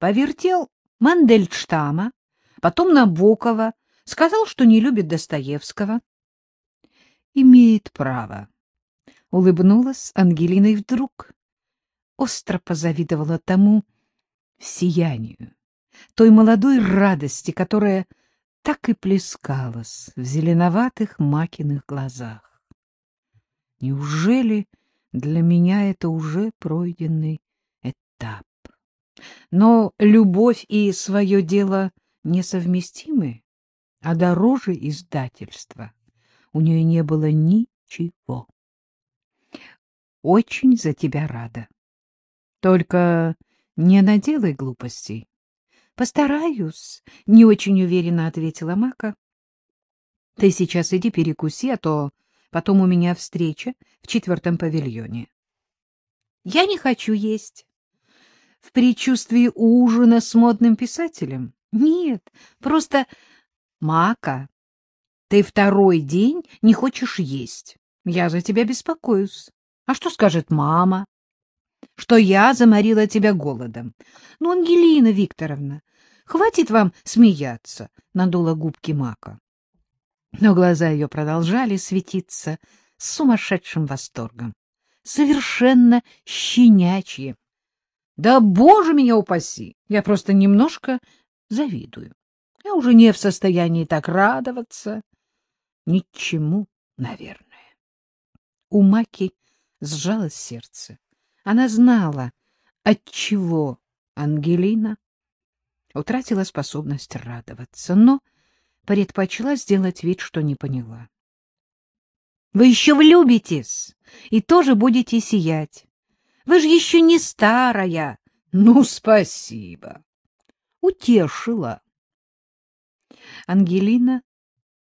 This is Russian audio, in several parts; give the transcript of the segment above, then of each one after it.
Повертел Мандельштама, потом Набокова, сказал, что не любит Достоевского. Имеет право. Улыбнулась Ангелина и вдруг остро позавидовала тому сиянию, той молодой радости, которая так и плескалась в зеленоватых макиных глазах. Неужели для меня это уже пройденный этап? Но любовь и свое дело несовместимы, а дороже издательства у нее не было ничего. Очень за тебя рада. Только не наделай глупостей. Постараюсь, — не очень уверенно ответила Мака. Ты сейчас иди перекуси, а то потом у меня встреча в четвертом павильоне. Я не хочу есть. В предчувствии ужина с модным писателем? Нет, просто... Мака, ты второй день не хочешь есть. Я за тебя беспокоюсь. А что скажет мама? Что я заморила тебя голодом. Ну, Ангелина Викторовна, хватит вам смеяться, — надула губки Мака. Но глаза ее продолжали светиться с сумасшедшим восторгом, совершенно щенячьим. Да, боже меня упаси! Я просто немножко завидую. Я уже не в состоянии так радоваться. Ничему, наверное. У Маки сжалось сердце. Она знала, от чего Ангелина утратила способность радоваться, но предпочла сделать вид, что не поняла. — Вы еще влюбитесь и тоже будете сиять. Вы же еще не старая. Ну, спасибо. Утешила. Ангелина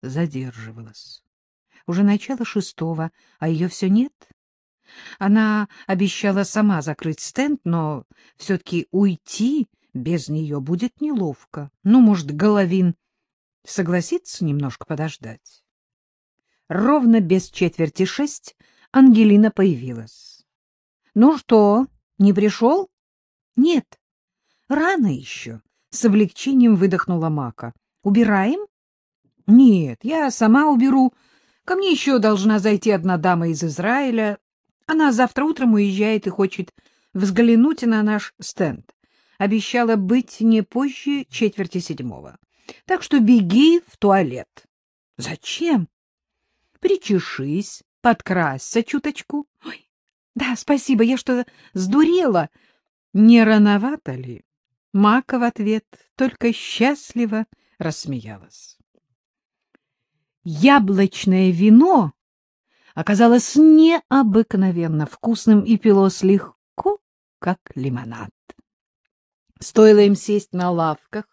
задерживалась. Уже начало шестого, а ее все нет. Она обещала сама закрыть стенд, но все-таки уйти без нее будет неловко. Ну, может, Головин согласится немножко подождать. Ровно без четверти шесть Ангелина появилась. — Ну что, не пришел? — Нет, рано еще, — с облегчением выдохнула Мака. — Убираем? — Нет, я сама уберу. Ко мне еще должна зайти одна дама из Израиля. Она завтра утром уезжает и хочет взглянуть на наш стенд. Обещала быть не позже четверти седьмого. Так что беги в туалет. — Зачем? — Причешись, подкрасься чуточку. — Ой, да, спасибо, я что, сдурела? Не рановато ли? Мака в ответ только счастливо рассмеялась. Яблочное вино оказалось необыкновенно вкусным и пилось легко, как лимонад. Стоило им сесть на лавках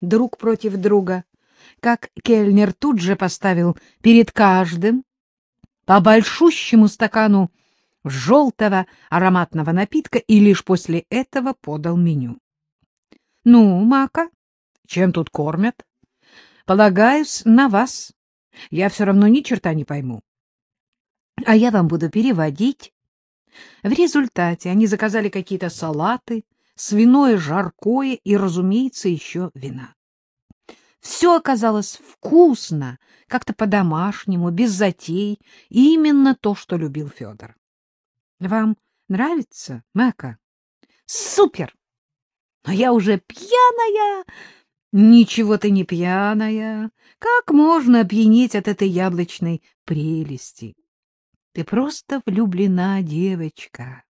друг против друга, как Кельнер тут же поставил перед каждым по большущему стакану желтого ароматного напитка и лишь после этого подал меню. — Ну, Мака, чем тут кормят? — Полагаюсь на вас. Я все равно ни черта не пойму. А я вам буду переводить. В результате они заказали какие-то салаты, свиное жаркое и, разумеется, еще вина. Все оказалось вкусно, как-то по-домашнему, без затей, именно то, что любил Федор. — Вам нравится, Мэка? — Супер! Но я уже пьяная! Ничего ты не пьяная. Как можно опьянеть от этой яблочной прелести? Ты просто влюблена, девочка.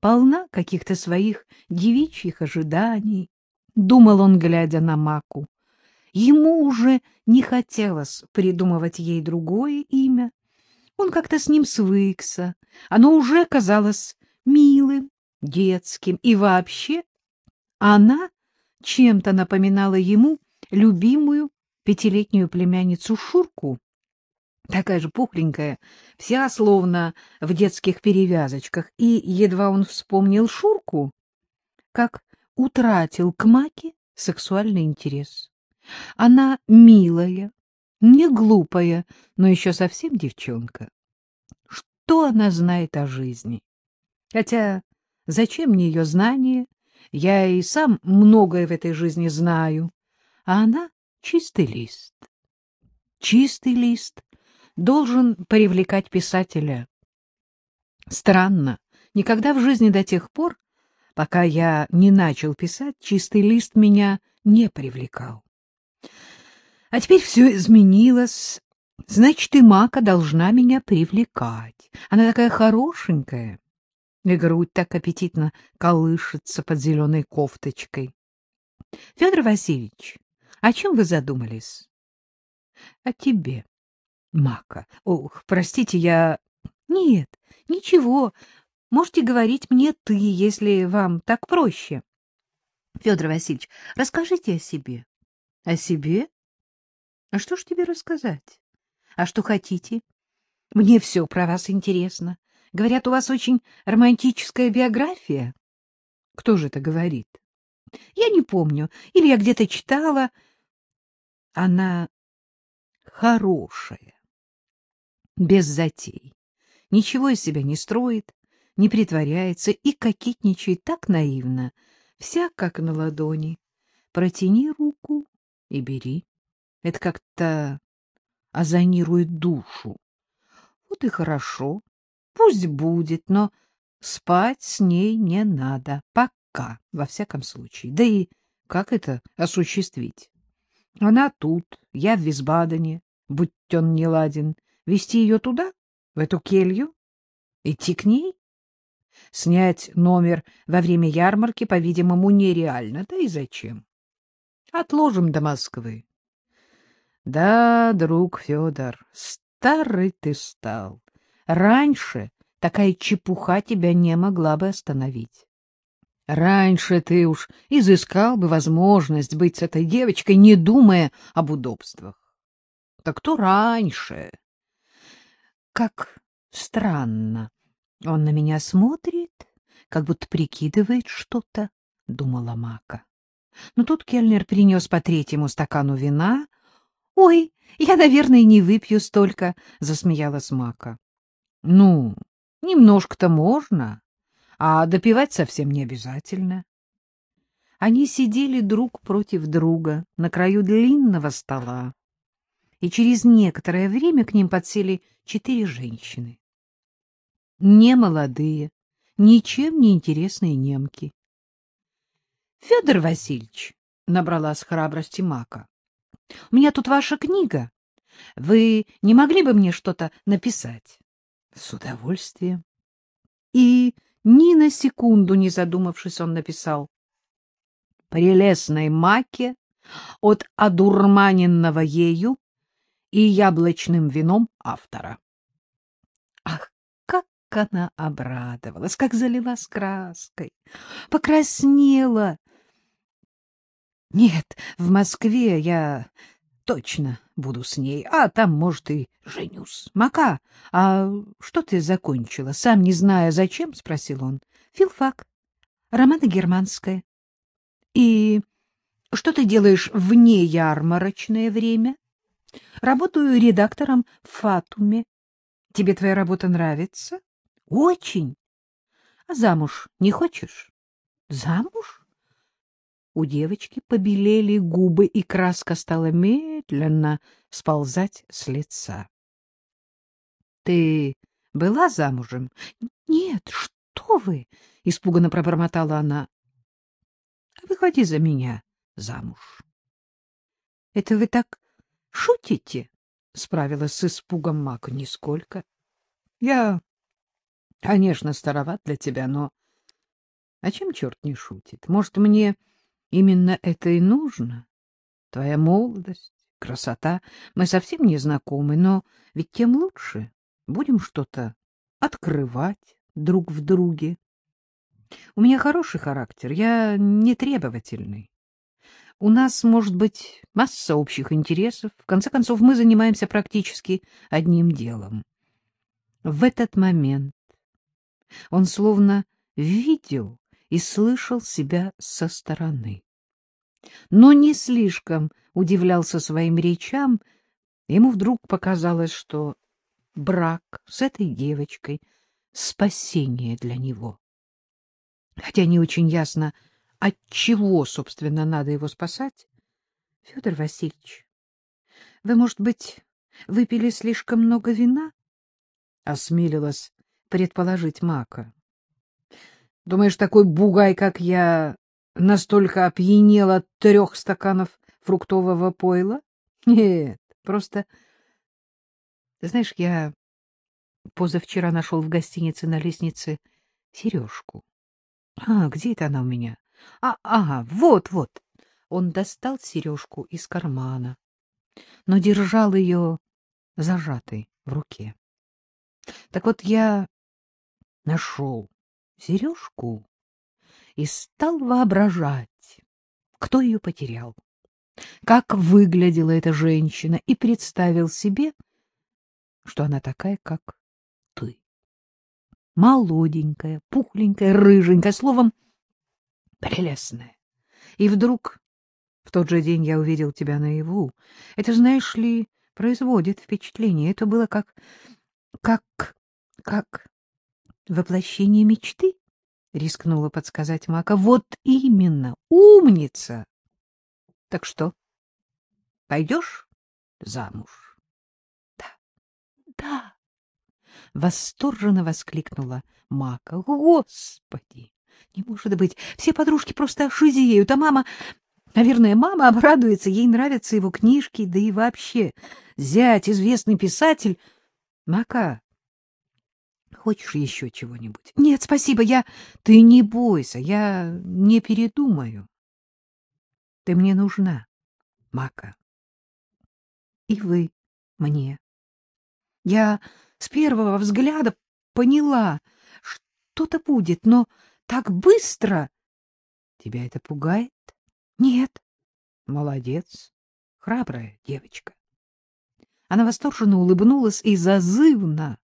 Полна каких-то своих девичьих ожиданий, — думал он, глядя на Маку. Ему уже не хотелось придумывать ей другое имя. Он как-то с ним свыкся. Оно уже казалось милым, детским, и вообще она чем-то напоминала ему любимую пятилетнюю племянницу Шурку, такая же пухленькая, вся словно в детских перевязочках, и едва он вспомнил Шурку, как утратил к Маке сексуальный интерес. Она милая, не глупая, но еще совсем девчонка. Что она знает о жизни? Хотя зачем мне ее знания, Я и сам многое в этой жизни знаю, а она — чистый лист. Чистый лист должен привлекать писателя. Странно, никогда в жизни до тех пор, пока я не начал писать, чистый лист меня не привлекал. А теперь все изменилось. Значит, и Мака должна меня привлекать. Она такая хорошенькая, и грудь так аппетитно колышется под зеленой кофточкой. — Федор Васильевич, о чем вы задумались? — О тебе, Мака. Ох, простите, я... Нет, ничего. Можете говорить мне ты, если вам так проще. Федор Васильевич, расскажите о себе. О себе? А что ж тебе рассказать? А что хотите? Мне все про вас интересно. Говорят, у вас очень романтическая биография. Кто же это говорит? Я не помню. Или я где-то читала. Она хорошая. Без затей. Ничего из себя не строит, не притворяется и кокетничает так наивно, вся как на ладони. Протяни руку и бери. Это как-то озонирует душу. Вот и хорошо. Пусть будет, но спать с ней не надо. Пока, во всяком случае. Да и как это осуществить? Она тут, я в Висбадене, будь он не ладен. Вести ее туда, в эту келью? Идти к ней? Снять номер во время ярмарки, по-видимому, нереально. Да и зачем? Отложим до Москвы. Да, друг Федор, старый ты стал. Раньше такая чепуха тебя не могла бы остановить. Раньше ты уж изыскал бы возможность быть с этой девочкой, не думая об удобствах. Так то раньше. Как странно. Он на меня смотрит, как будто прикидывает что-то, — думала Мака. Но тут кельнер принес по третьему стакану вина. — Ой, я, наверное, не выпью столько, — засмеялась Мака. — Ну, немножко-то можно, а допивать совсем не обязательно. Они сидели друг против друга на краю длинного стола, и через некоторое время к ним подсели четыре женщины. Не молодые, ничем не интересные немки. — Федор Васильевич, — набрала с храбрости Мака, — у меня тут ваша книга. Вы не могли бы мне что-то написать? — С удовольствием. И ни на секунду не задумавшись, он написал. «Прелестной маке от одурманенного ею и яблочным вином автора». Ах, как она обрадовалась, как залилась краской, покраснела. Нет, в Москве я точно буду с ней, а там, может, и женюсь. — Мака, а что ты закончила, сам не зная зачем? — спросил он. — Филфак. Романа германская. — И что ты делаешь вне ярмарочное время? — Работаю редактором в Фатуме. — Тебе твоя работа нравится? — Очень. — А замуж не хочешь? — Замуж? У девочки побелели губы, и краска стала медленно сползать с лица. — Ты была замужем? — Нет, что вы! — испуганно пробормотала она. — Выходи за меня замуж. — Это вы так шутите? — справилась с испугом Мак. — Нисколько. — Я, конечно, староват для тебя, но... А чем черт не шутит? Может, мне Именно это и нужно. Твоя молодость, красота. Мы совсем не знакомы, но ведь тем лучше. Будем что-то открывать друг в друге. У меня хороший характер, я не требовательный. У нас может быть масса общих интересов. В конце концов, мы занимаемся практически одним делом. В этот момент он словно видел и слышал себя со стороны. Но не слишком удивлялся своим речам, ему вдруг показалось, что брак с этой девочкой — спасение для него. Хотя не очень ясно, от чего, собственно, надо его спасать? — Федор Васильевич, вы, может быть, выпили слишком много вина? — осмелилась предположить Мака. — Думаешь, такой бугай, как я, настолько опьянел от трех стаканов фруктового пойла? Нет, просто... Знаешь, я позавчера нашел в гостинице на лестнице сережку. А, где это она у меня? А, ага, вот-вот. Он достал сережку из кармана, но держал ее зажатой в руке. Так вот я нашел сережку и стал воображать, кто ее потерял, как выглядела эта женщина, и представил себе, что она такая, как ты. Молоденькая, пухленькая, рыженькая, словом, прелестная. И вдруг в тот же день я увидел тебя наяву. Это, знаешь ли, производит впечатление. Это было как... как... как... воплощение мечты, — рискнула подсказать Мака. Вот именно, умница! Так что, пойдешь замуж? Да, да, — восторженно воскликнула Мака. Господи! Не может быть, все подружки просто шизеют, а мама... Наверное, мама обрадуется, ей нравятся его книжки, да и вообще. Зять, известный писатель. Мака, хочешь еще чего-нибудь? Нет, спасибо, я... Ты не бойся, я не передумаю. Ты мне нужна, Мака. И вы мне. Я с первого взгляда поняла, что-то будет, но так быстро. Тебя это пугает? Нет. Молодец. Храбрая девочка. Она восторженно улыбнулась и зазывно.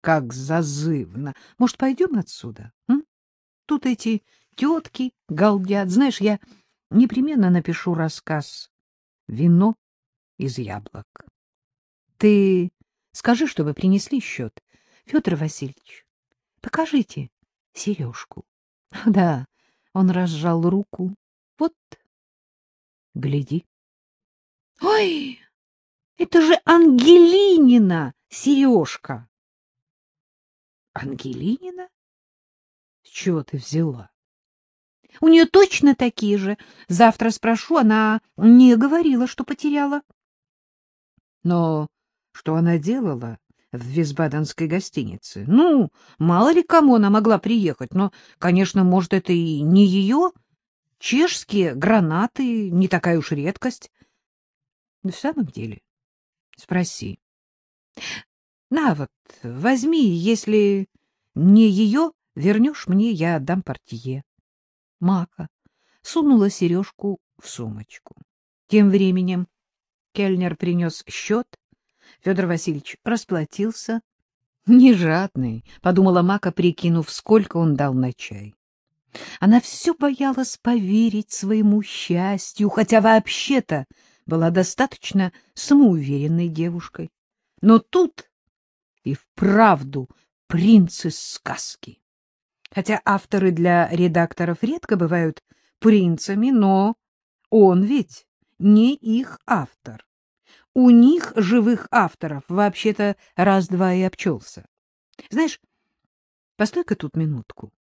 Как зазывно. Может, пойдем отсюда? М? Тут эти тетки галдят. Знаешь, я непременно напишу рассказ «Вино из яблок». Ты скажи, чтобы принесли счет. Федор Васильевич, покажите сережку. Да, он разжал руку. Вот, гляди. Ой, это же Ангелинина сережка. Ангелинина? С чего ты взяла? У нее точно такие же. Завтра спрошу, она не говорила, что потеряла. Но что она делала? в Висбаденской гостинице. Ну, мало ли кому она могла приехать, но, конечно, может, это и не ее. Чешские гранаты — не такая уж редкость. В самом деле, спроси. На вот, возьми, если не ее, вернешь мне, я отдам портье. Мака сунула сережку в сумочку. Тем временем Кельнер принес счет, Федор Васильевич расплатился. Не жадный, — подумала Мака, прикинув, сколько он дал на чай. Она все боялась поверить своему счастью, хотя вообще-то была достаточно самоуверенной девушкой. Но тут и вправду принц из сказки. Хотя авторы для редакторов редко бывают принцами, но он ведь не их автор. У них, живых авторов, вообще-то раз-два и обчелся. Знаешь, постой-ка тут минутку.